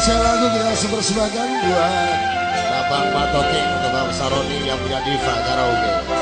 spesial lagu kita sepersebakan buat Bapak Matoking untuk Bapak Saroni yang punya Diva Karaoke